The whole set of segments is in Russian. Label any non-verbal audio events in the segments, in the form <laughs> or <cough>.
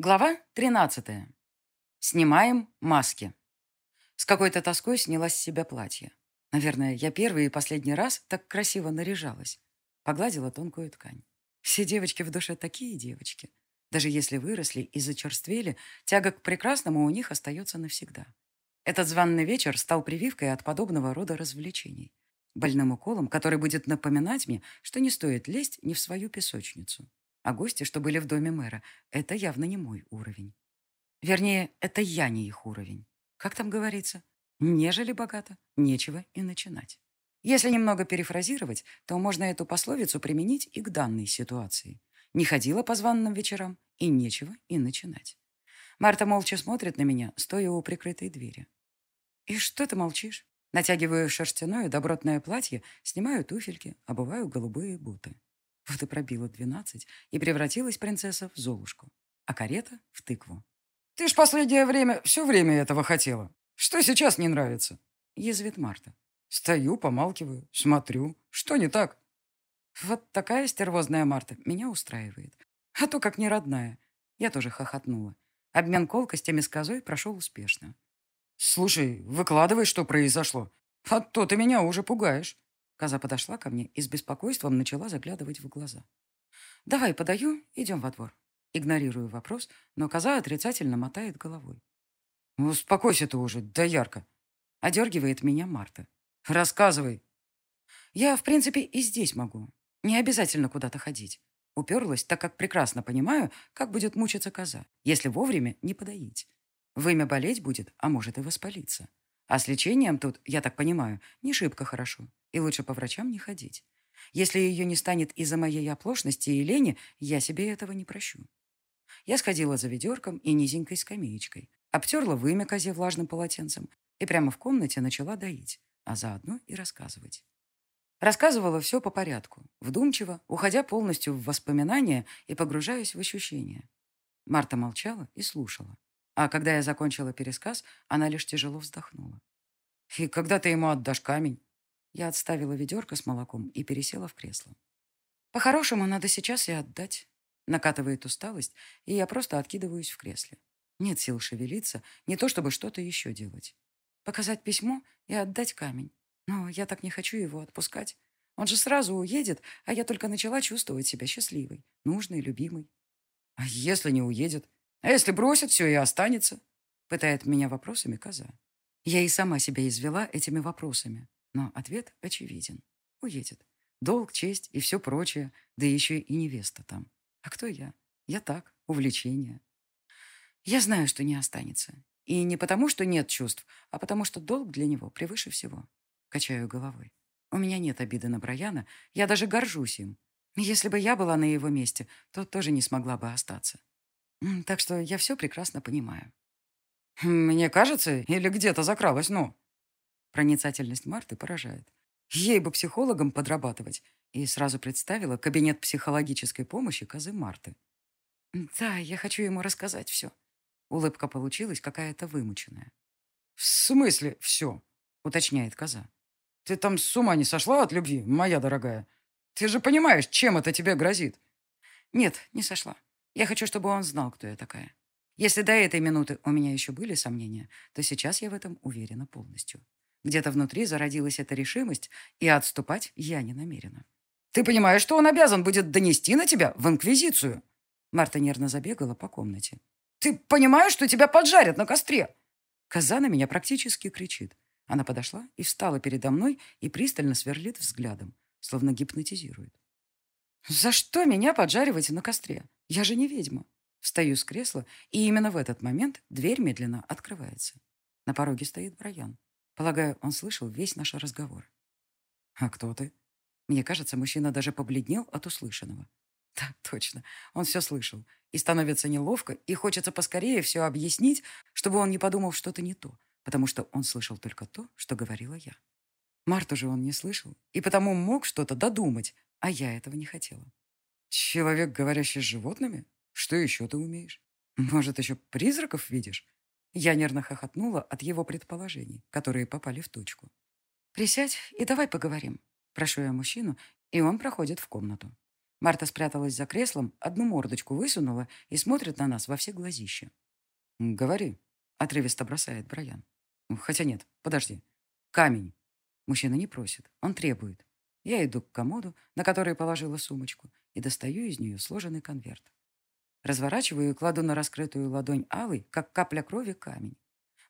Глава 13. Снимаем маски. С какой-то тоской сняла с себя платье. Наверное, я первый и последний раз так красиво наряжалась. Погладила тонкую ткань. Все девочки в душе такие девочки. Даже если выросли и зачерствели, тяга к прекрасному у них остается навсегда. Этот званный вечер стал прививкой от подобного рода развлечений. Больным уколом, который будет напоминать мне, что не стоит лезть не в свою песочницу. А гости, что были в доме мэра, это явно не мой уровень. Вернее, это я не их уровень. Как там говорится? Нежели богато, нечего и начинать. Если немного перефразировать, то можно эту пословицу применить и к данной ситуации. Не ходила по званным вечерам, и нечего и начинать. Марта молча смотрит на меня, стоя у прикрытой двери. «И что ты молчишь?» Натягиваю шерстяное добротное платье, снимаю туфельки, обуваю голубые буты. Вот и пробила двенадцать, и превратилась принцесса в Золушку, а карета — в тыкву. «Ты ж последнее время все время этого хотела. Что сейчас не нравится?» — язвит Марта. Стою, помалкиваю, смотрю. Что не так? Вот такая стервозная Марта меня устраивает. А то как не родная. Я тоже хохотнула. Обмен колкостями с козой прошел успешно. «Слушай, выкладывай, что произошло. А то ты меня уже пугаешь». Коза подошла ко мне и с беспокойством начала заглядывать в глаза. «Давай подаю, идем во двор». Игнорирую вопрос, но коза отрицательно мотает головой. «Успокойся ты уже, да ярко!» Одергивает меня Марта. «Рассказывай!» «Я, в принципе, и здесь могу. Не обязательно куда-то ходить. Уперлась, так как прекрасно понимаю, как будет мучиться коза, если вовремя не подоить. Вымя болеть будет, а может и воспалиться. А с лечением тут, я так понимаю, не шибко хорошо. И лучше по врачам не ходить. Если ее не станет из-за моей оплошности и лени, я себе этого не прощу. Я сходила за ведерком и низенькой скамеечкой, обтерла вымя козе влажным полотенцем и прямо в комнате начала доить, а заодно и рассказывать. Рассказывала все по порядку, вдумчиво, уходя полностью в воспоминания и погружаясь в ощущения. Марта молчала и слушала. А когда я закончила пересказ, она лишь тяжело вздохнула. «И когда ты ему отдашь камень?» Я отставила ведерко с молоком и пересела в кресло. «По-хорошему, надо сейчас и отдать». Накатывает усталость, и я просто откидываюсь в кресле. Нет сил шевелиться, не то чтобы что-то еще делать. Показать письмо и отдать камень. Но я так не хочу его отпускать. Он же сразу уедет, а я только начала чувствовать себя счастливой, нужной, любимой. А если не уедет? А если бросит все и останется? Пытает меня вопросами коза. Я и сама себя извела этими вопросами. Но ответ очевиден. Уедет. Долг, честь и все прочее, да еще и невеста там. А кто я? Я так, увлечение. Я знаю, что не останется. И не потому, что нет чувств, а потому, что долг для него превыше всего. Качаю головой. У меня нет обиды на Брайана, я даже горжусь им. Если бы я была на его месте, то тоже не смогла бы остаться. Так что я все прекрасно понимаю. Мне кажется, или где-то закралась, ну. Проницательность Марты поражает. Ей бы психологом подрабатывать. И сразу представила кабинет психологической помощи козы Марты. Да, я хочу ему рассказать все. Улыбка получилась какая-то вымученная. «В смысле все?» — уточняет коза. «Ты там с ума не сошла от любви, моя дорогая? Ты же понимаешь, чем это тебе грозит?» «Нет, не сошла. Я хочу, чтобы он знал, кто я такая. Если до этой минуты у меня еще были сомнения, то сейчас я в этом уверена полностью. Где-то внутри зародилась эта решимость, и отступать я не намерена. «Ты понимаешь, что он обязан будет донести на тебя в Инквизицию?» Марта нервно забегала по комнате. «Ты понимаешь, что тебя поджарят на костре?» Коза на меня практически кричит. Она подошла и встала передо мной и пристально сверлит взглядом, словно гипнотизирует. «За что меня поджаривать на костре? Я же не ведьма». Встаю с кресла, и именно в этот момент дверь медленно открывается. На пороге стоит Брайан. Полагаю, он слышал весь наш разговор. «А кто ты?» Мне кажется, мужчина даже побледнел от услышанного. Да, точно, он все слышал. И становится неловко, и хочется поскорее все объяснить, чтобы он не подумал что-то не то, потому что он слышал только то, что говорила я. Марту же он не слышал, и потому мог что-то додумать, а я этого не хотела. «Человек, говорящий с животными? Что еще ты умеешь? Может, еще призраков видишь?» Я нервно хохотнула от его предположений, которые попали в точку. «Присядь и давай поговорим», – прошу я мужчину, и он проходит в комнату. Марта спряталась за креслом, одну мордочку высунула и смотрит на нас во все глазища. «Говори», — отрывисто бросает Брайан. «Хотя нет, подожди. Камень». Мужчина не просит, он требует. Я иду к комоду, на который положила сумочку, и достаю из нее сложенный конверт. Разворачиваю и кладу на раскрытую ладонь алый, как капля крови, камень.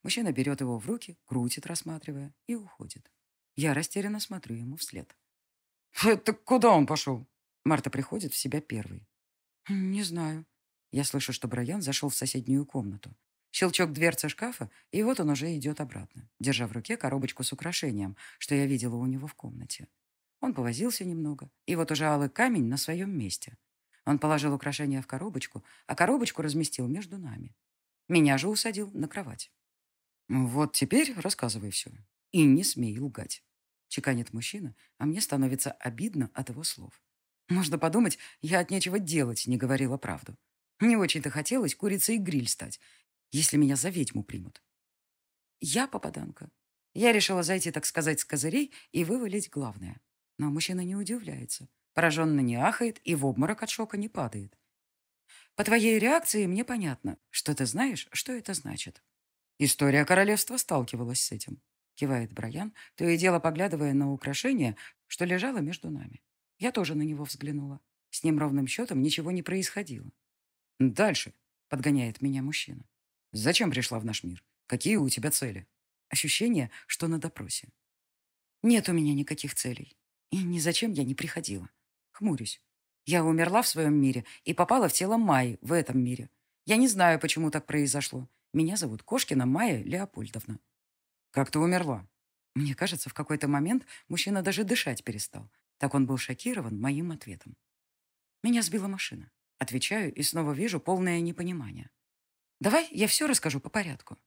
Мужчина берет его в руки, крутит, рассматривая, и уходит. Я растерянно смотрю ему вслед. <laughs> «Это куда он пошел?» Марта приходит в себя первой. «Не знаю». Я слышу, что Брайан зашел в соседнюю комнату. Щелчок дверцы шкафа, и вот он уже идет обратно, держа в руке коробочку с украшением, что я видела у него в комнате. Он повозился немного, и вот уже алый камень на своем месте. Он положил украшение в коробочку, а коробочку разместил между нами. Меня же усадил на кровать. «Вот теперь рассказывай все. И не смей лгать», — чеканит мужчина, а мне становится обидно от его слов. Можно подумать, я от нечего делать не говорила правду. Не очень-то хотелось курицей и гриль стать, если меня за ведьму примут. Я попаданка. Я решила зайти, так сказать, с козырей и вывалить главное. Но мужчина не удивляется, пораженно не ахает и в обморок от шока не падает. По твоей реакции мне понятно, что ты знаешь, что это значит. История королевства сталкивалась с этим. Кивает Брайан, то и дело поглядывая на украшение, что лежало между нами. Я тоже на него взглянула. С ним ровным счетом ничего не происходило. «Дальше», — подгоняет меня мужчина. «Зачем пришла в наш мир? Какие у тебя цели?» Ощущение, что на допросе. «Нет у меня никаких целей. И ни зачем я не приходила. Хмурюсь. Я умерла в своем мире и попала в тело Майи в этом мире. Я не знаю, почему так произошло. Меня зовут Кошкина Майя Леопольдовна. Как ты умерла? Мне кажется, в какой-то момент мужчина даже дышать перестал. Так он был шокирован моим ответом. Меня сбила машина. Отвечаю и снова вижу полное непонимание. Давай я все расскажу по порядку.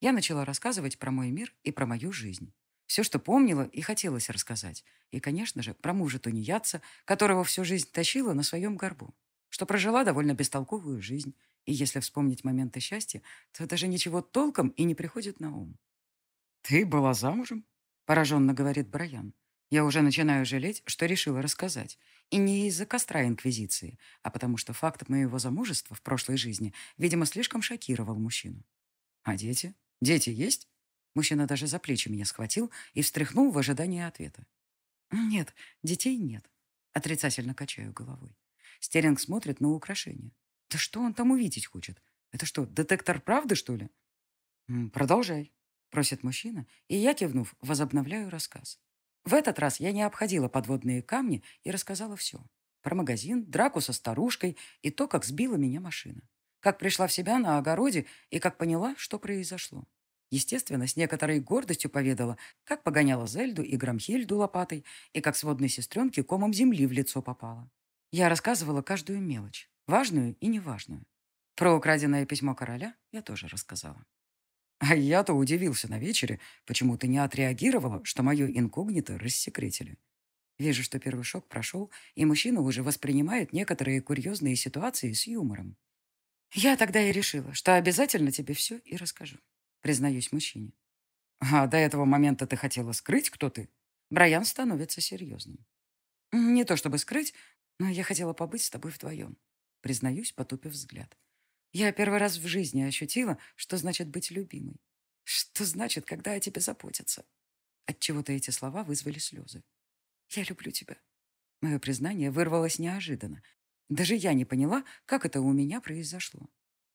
Я начала рассказывать про мой мир и про мою жизнь. Все, что помнила и хотелось рассказать. И, конечно же, про мужа тунеядца, которого всю жизнь тащила на своем горбу. Что прожила довольно бестолковую жизнь. И если вспомнить моменты счастья, то даже ничего толком и не приходит на ум. «Ты была замужем?» – пораженно говорит Брайан. Я уже начинаю жалеть, что решила рассказать. И не из-за костра Инквизиции, а потому что факт моего замужества в прошлой жизни, видимо, слишком шокировал мужчину. «А дети? Дети есть?» Мужчина даже за плечи меня схватил и встряхнул в ожидании ответа. «Нет, детей нет». Отрицательно качаю головой. Стеринг смотрит на украшение. «Да что он там увидеть хочет? Это что, детектор правды, что ли?» «Продолжай», — просит мужчина, и я, кивнув, возобновляю рассказ. В этот раз я не обходила подводные камни и рассказала все. Про магазин, драку со старушкой и то, как сбила меня машина. Как пришла в себя на огороде и как поняла, что произошло. Естественно, с некоторой гордостью поведала, как погоняла Зельду и Грамхельду лопатой, и как сводной сестренке комом земли в лицо попала. Я рассказывала каждую мелочь, важную и неважную. Про украденное письмо короля я тоже рассказала. А я-то удивился на вечере, почему ты не отреагировала, что мое инкогнито рассекретили. Вижу, что первый шок прошел, и мужчина уже воспринимает некоторые курьезные ситуации с юмором. Я тогда и решила, что обязательно тебе все и расскажу признаюсь мужчине. А до этого момента ты хотела скрыть, кто ты? Брайан становится серьезным. Не то чтобы скрыть, но я хотела побыть с тобой вдвоем. Признаюсь, потупив взгляд. Я первый раз в жизни ощутила, что значит быть любимой. Что значит, когда о тебе заботятся. Отчего-то эти слова вызвали слезы. Я люблю тебя. Мое признание вырвалось неожиданно. Даже я не поняла, как это у меня произошло.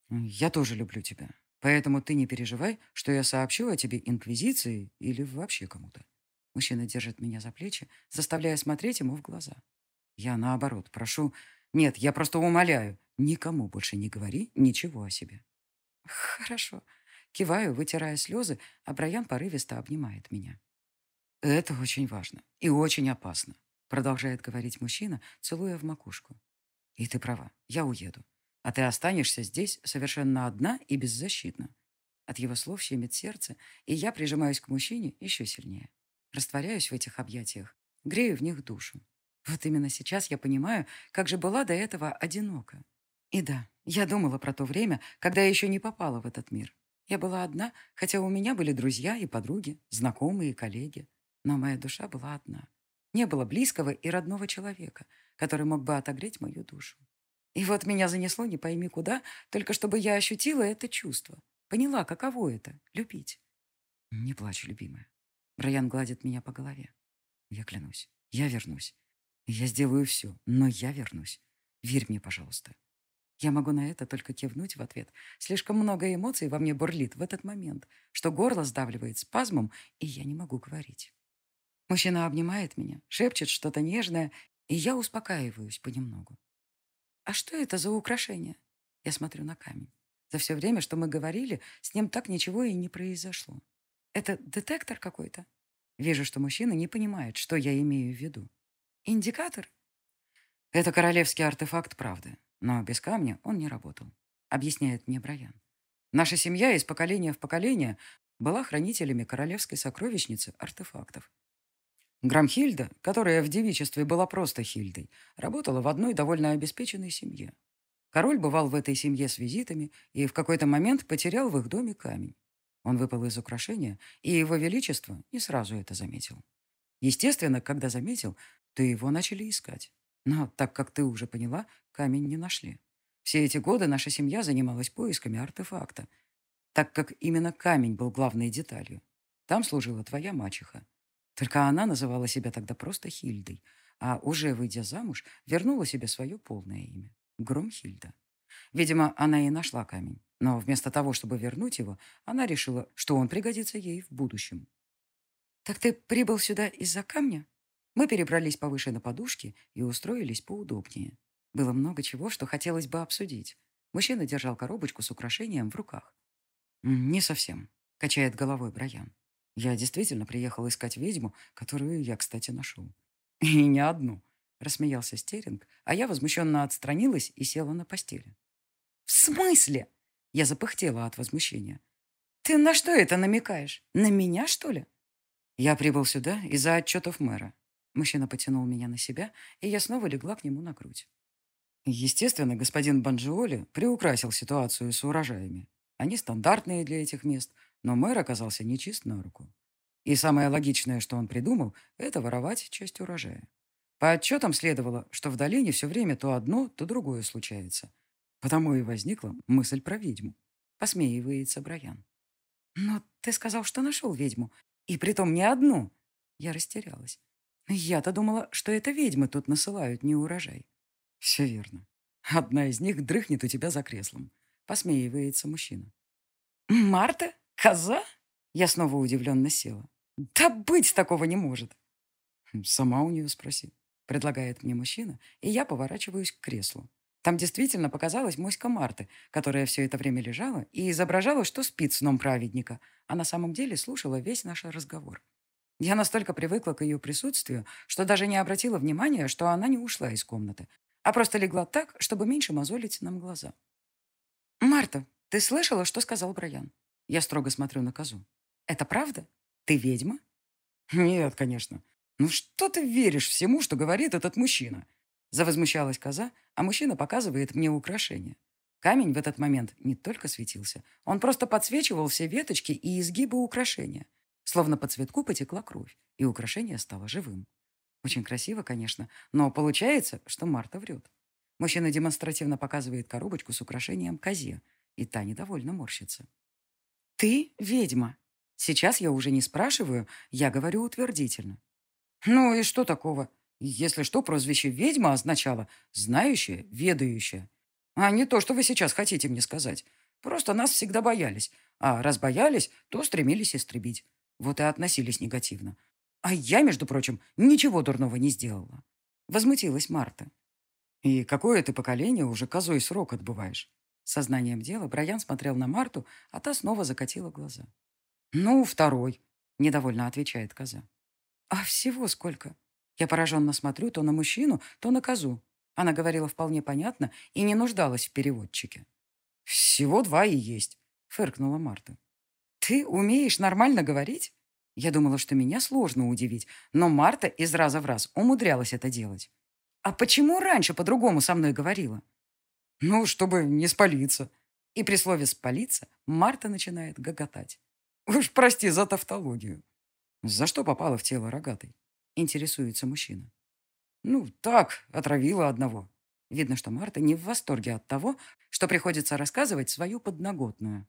Я тоже люблю тебя. Поэтому ты не переживай, что я сообщу о тебе Инквизиции или вообще кому-то. Мужчина держит меня за плечи, заставляя смотреть ему в глаза. Я наоборот прошу... Нет, я просто умоляю, никому больше не говори ничего о себе. Хорошо. Киваю, вытирая слезы, а Брайан порывисто обнимает меня. Это очень важно и очень опасно, продолжает говорить мужчина, целуя в макушку. И ты права, я уеду. А ты останешься здесь совершенно одна и беззащитна. От его слов щемит сердце, и я прижимаюсь к мужчине еще сильнее. Растворяюсь в этих объятиях, грею в них душу. Вот именно сейчас я понимаю, как же была до этого одинока. И да, я думала про то время, когда я еще не попала в этот мир. Я была одна, хотя у меня были друзья и подруги, знакомые и коллеги. Но моя душа была одна. Не было близкого и родного человека, который мог бы отогреть мою душу. И вот меня занесло не пойми куда, только чтобы я ощутила это чувство. Поняла, каково это — любить. Не плачь, любимая. Брайан гладит меня по голове. Я клянусь, я вернусь. Я сделаю все, но я вернусь. Верь мне, пожалуйста. Я могу на это только кивнуть в ответ. Слишком много эмоций во мне бурлит в этот момент, что горло сдавливает спазмом, и я не могу говорить. Мужчина обнимает меня, шепчет что-то нежное, и я успокаиваюсь понемногу. «А что это за украшение?» Я смотрю на камень. За все время, что мы говорили, с ним так ничего и не произошло. Это детектор какой-то? Вижу, что мужчина не понимает, что я имею в виду. Индикатор? Это королевский артефакт, правда. Но без камня он не работал, объясняет мне Брайан. Наша семья из поколения в поколение была хранителями королевской сокровищницы артефактов. Грамхильда, которая в девичестве была просто Хильдой, работала в одной довольно обеспеченной семье. Король бывал в этой семье с визитами и в какой-то момент потерял в их доме камень. Он выпал из украшения, и его величество не сразу это заметил. Естественно, когда заметил, то его начали искать. Но, так как ты уже поняла, камень не нашли. Все эти годы наша семья занималась поисками артефакта, так как именно камень был главной деталью. Там служила твоя мачеха. Только она называла себя тогда просто Хильдой, а уже выйдя замуж, вернула себе свое полное имя – Громхильда. Видимо, она и нашла камень, но вместо того, чтобы вернуть его, она решила, что он пригодится ей в будущем. «Так ты прибыл сюда из-за камня?» Мы перебрались повыше на подушки и устроились поудобнее. Было много чего, что хотелось бы обсудить. Мужчина держал коробочку с украшением в руках. «Не совсем», — качает головой Брайан. Я действительно приехал искать ведьму, которую я, кстати, нашел. <laughs> И не одну, рассмеялся Стеринг, а я возмущенно отстранилась и села на постели. В смысле? Я запыхтела от возмущения. Ты на что это намекаешь? На меня, что ли? Я прибыл сюда из-за отчетов мэра. Мужчина потянул меня на себя, и я снова легла к нему на грудь. Естественно, господин Банджиоли приукрасил ситуацию с урожаями. Они стандартные для этих мест, но мэр оказался нечист на руку. И самое логичное, что он придумал, это воровать часть урожая. По отчетам следовало, что в долине все время то одно, то другое случается. Потому и возникла мысль про ведьму. Посмеивается Брайан. «Но ты сказал, что нашел ведьму, и притом не одну». Я растерялась. Я-то думала, что это ведьмы тут насылают не урожай. Все верно. Одна из них дрыхнет у тебя за креслом. Посмеивается мужчина. «Марта?» «Коза?» Я снова удивленно села. «Да быть такого не может!» «Сама у нее спроси», — предлагает мне мужчина, и я поворачиваюсь к креслу. Там действительно показалась моська Марты, которая все это время лежала и изображала, что спит сном праведника, а на самом деле слушала весь наш разговор. Я настолько привыкла к ее присутствию, что даже не обратила внимания, что она не ушла из комнаты, а просто легла так, чтобы меньше мозолить нам глаза. «Марта, ты слышала, что сказал Брайан?» Я строго смотрю на козу. «Это правда? Ты ведьма?» «Нет, конечно. Ну что ты веришь всему, что говорит этот мужчина?» Завозмущалась коза, а мужчина показывает мне украшение. Камень в этот момент не только светился, он просто подсвечивал все веточки и изгибы украшения. Словно по цветку потекла кровь, и украшение стало живым. Очень красиво, конечно, но получается, что Марта врет. Мужчина демонстративно показывает коробочку с украшением козе, и та недовольно морщится. «Ты ведьма». Сейчас я уже не спрашиваю, я говорю утвердительно. «Ну и что такого? Если что, прозвище «ведьма» означало «знающая», «ведающая». А не то, что вы сейчас хотите мне сказать. Просто нас всегда боялись. А раз боялись, то стремились истребить. Вот и относились негативно. А я, между прочим, ничего дурного не сделала. Возмутилась Марта. И какое ты поколение уже козой срок отбываешь? Сознанием дела Брайан смотрел на Марту, а та снова закатила глаза. «Ну, второй», — недовольно отвечает коза. «А всего сколько?» Я пораженно смотрю то на мужчину, то на козу. Она говорила вполне понятно и не нуждалась в переводчике. «Всего два и есть», — фыркнула Марта. «Ты умеешь нормально говорить?» Я думала, что меня сложно удивить, но Марта из раза в раз умудрялась это делать. «А почему раньше по-другому со мной говорила?» Ну, чтобы не спалиться. И при слове «спалиться» Марта начинает гоготать. Уж прости за тавтологию. За что попала в тело рогатой? Интересуется мужчина. Ну, так, отравила одного. Видно, что Марта не в восторге от того, что приходится рассказывать свою подноготную.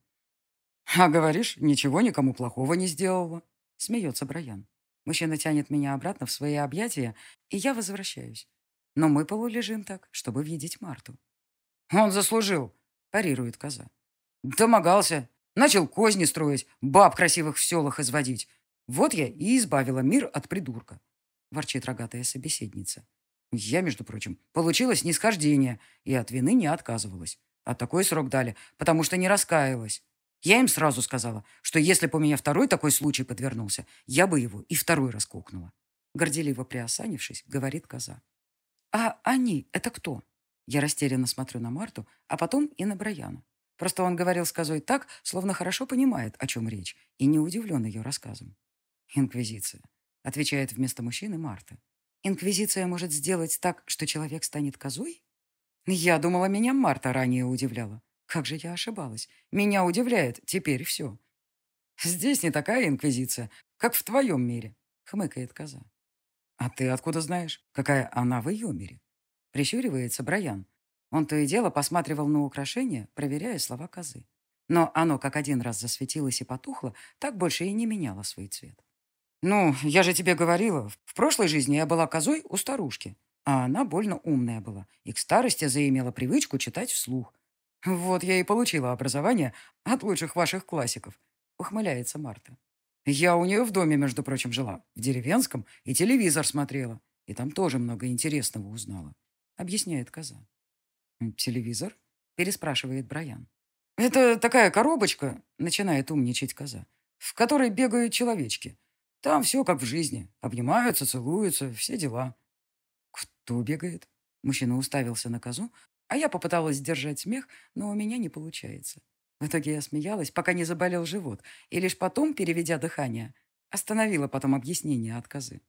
«А говоришь, ничего никому плохого не сделала?» Смеется Брайан. Мужчина тянет меня обратно в свои объятия, и я возвращаюсь. Но мы полулежим так, чтобы видеть Марту. «Он заслужил», – парирует коза. «Домогался, начал козни строить, баб красивых в селах изводить. Вот я и избавила мир от придурка», – ворчит рогатая собеседница. Я, между прочим, получила снисхождение и от вины не отказывалась. А такой срок дали, потому что не раскаялась. Я им сразу сказала, что если бы у меня второй такой случай подвернулся, я бы его и второй раз кокнула. Горделиво приосанившись, говорит коза. «А они — это кто?» Я растерянно смотрю на Марту, а потом и на Брайана. Просто он говорил с козой так, словно хорошо понимает, о чем речь, и не удивлен ее рассказом. «Инквизиция», — отвечает вместо мужчины Марта. «Инквизиция может сделать так, что человек станет козой?» Я думала, меня Марта ранее удивляла. Как же я ошибалась. Меня удивляет теперь все. Здесь не такая инквизиция, как в твоем мире, хмыкает коза. А ты откуда знаешь, какая она в ее мире? Прищуривается Брайан. Он то и дело посматривал на украшение, проверяя слова козы. Но оно как один раз засветилось и потухло, так больше и не меняло свой цвет. «Ну, я же тебе говорила, в прошлой жизни я была козой у старушки, а она больно умная была и к старости заимела привычку читать вслух, «Вот я и получила образование от лучших ваших классиков», — ухмыляется Марта. «Я у нее в доме, между прочим, жила, в деревенском, и телевизор смотрела, и там тоже много интересного узнала», — объясняет коза. «Телевизор?» — переспрашивает Брайан. «Это такая коробочка», — начинает умничать коза, «в которой бегают человечки. Там все как в жизни. Обнимаются, целуются, все дела». «Кто бегает?» Мужчина уставился на козу, а я попыталась сдержать смех, но у меня не получается. В итоге я смеялась, пока не заболел живот, и лишь потом, переведя дыхание, остановила потом объяснение отказы.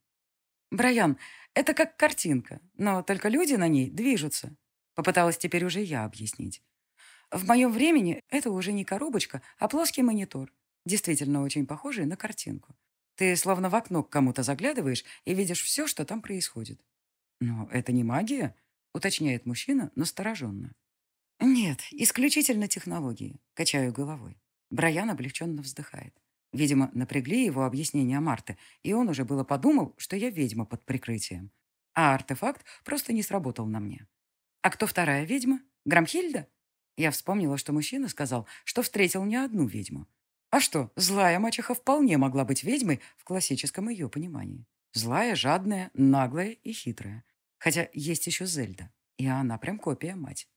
«Брайан, это как картинка, но только люди на ней движутся», попыталась теперь уже я объяснить. В моем времени это уже не коробочка, а плоский монитор, действительно очень похожий на картинку. Ты словно в окно к кому-то заглядываешь и видишь все, что там происходит. Но это не магия, уточняет мужчина настороженно. «Нет, исключительно технологии», — качаю головой. Брайан облегченно вздыхает. Видимо, напрягли его объяснения Марты, и он уже было подумал, что я ведьма под прикрытием. А артефакт просто не сработал на мне. «А кто вторая ведьма? Грамхильда?» Я вспомнила, что мужчина сказал, что встретил не одну ведьму. А что, злая мачеха вполне могла быть ведьмой в классическом ее понимании. Злая, жадная, наглая и хитрая. Хотя есть еще Зельда, и она прям копия мать.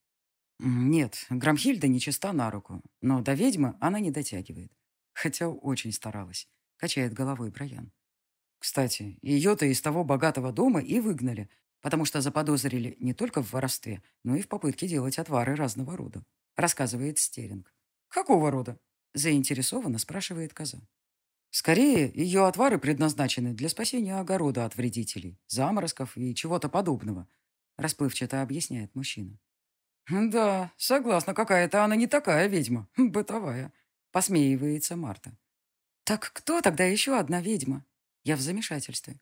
Нет, Грамхильда нечиста на руку, но до ведьмы она не дотягивает. Хотя очень старалась, качает головой Брайан. Кстати, ее-то из того богатого дома и выгнали, потому что заподозрили не только в воровстве, но и в попытке делать отвары разного рода, рассказывает Стеринг. Какого рода? Заинтересованно спрашивает коза. Скорее, ее отвары предназначены для спасения огорода от вредителей, заморозков и чего-то подобного, расплывчато объясняет мужчина. «Да, согласна, какая-то она не такая ведьма, бытовая», посмеивается Марта. «Так кто тогда еще одна ведьма?» Я в замешательстве.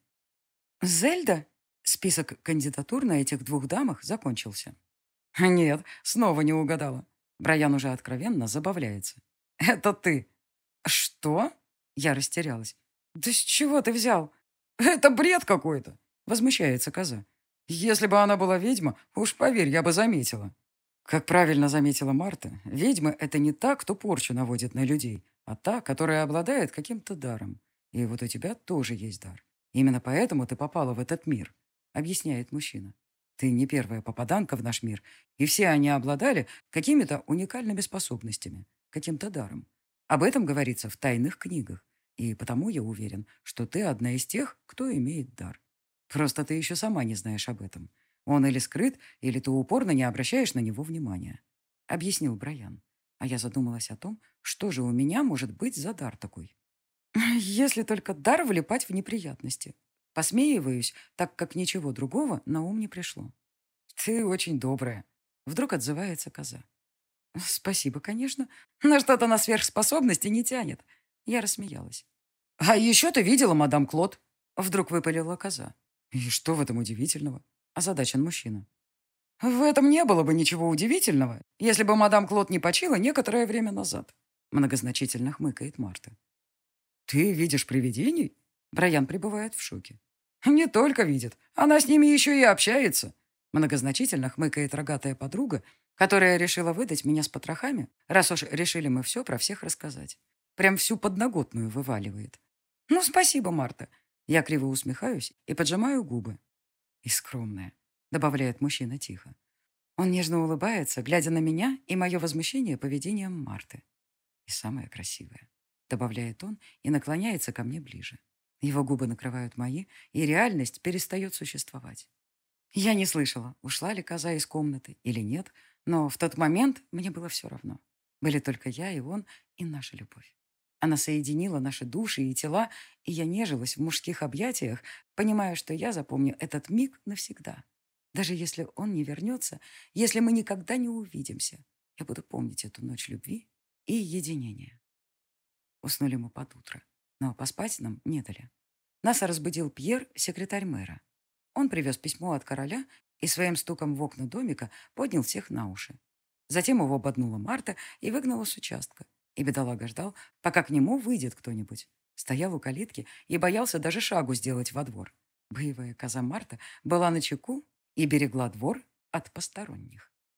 «Зельда?» Список кандидатур на этих двух дамах закончился. «Нет, снова не угадала». Брайан уже откровенно забавляется. «Это ты». «Что?» Я растерялась. «Да с чего ты взял? Это бред какой-то!» Возмущается коза. «Если бы она была ведьма, уж поверь, я бы заметила». Как правильно заметила Марта, ведьма — это не та, кто порчу наводит на людей, а та, которая обладает каким-то даром. И вот у тебя тоже есть дар. Именно поэтому ты попала в этот мир, объясняет мужчина. Ты не первая попаданка в наш мир, и все они обладали какими-то уникальными способностями, каким-то даром. Об этом говорится в тайных книгах, и потому я уверен, что ты одна из тех, кто имеет дар. Просто ты еще сама не знаешь об этом. Он или скрыт, или ты упорно не обращаешь на него внимания», — объяснил Брайан. А я задумалась о том, что же у меня может быть за дар такой. <laughs> «Если только дар влипать в неприятности», Посмеиваюсь, так как ничего другого на ум не пришло. «Ты очень добрая», — вдруг отзывается коза. «Спасибо, конечно. На что-то на сверхспособности не тянет». Я рассмеялась. «А еще ты видела мадам Клод?» Вдруг выпалила коза. «И что в этом удивительного?» – озадачен мужчина. «В этом не было бы ничего удивительного, если бы мадам Клод не почила некоторое время назад», – многозначительно хмыкает Марта. «Ты видишь привидений?» Брайан пребывает в шоке. «Не только видит, она с ними еще и общается», – многозначительно хмыкает рогатая подруга, которая решила выдать меня с потрохами, раз уж решили мы все про всех рассказать. Прям всю подноготную вываливает. «Ну, спасибо, Марта». Я криво усмехаюсь и поджимаю губы. «И скромная», — добавляет мужчина тихо. Он нежно улыбается, глядя на меня и мое возмущение поведением Марты. «И самое красивое», — добавляет он и наклоняется ко мне ближе. Его губы накрывают мои, и реальность перестает существовать. Я не слышала, ушла ли коза из комнаты или нет, но в тот момент мне было все равно. Были только я и он, и наша любовь. Она соединила наши души и тела, и я нежилась в мужских объятиях, понимая, что я запомню этот миг навсегда. Даже если он не вернется, если мы никогда не увидимся, я буду помнить эту ночь любви и единения. Уснули мы под утро, но поспать нам не дали. Нас разбудил Пьер, секретарь мэра. Он привез письмо от короля и своим стуком в окна домика поднял всех на уши. Затем его ободнула Марта и выгнала с участка. И бедолага ждал, пока к нему выйдет кто-нибудь. Стоял у калитки и боялся даже шагу сделать во двор. Боевая коза Марта была на чеку и берегла двор от посторонних.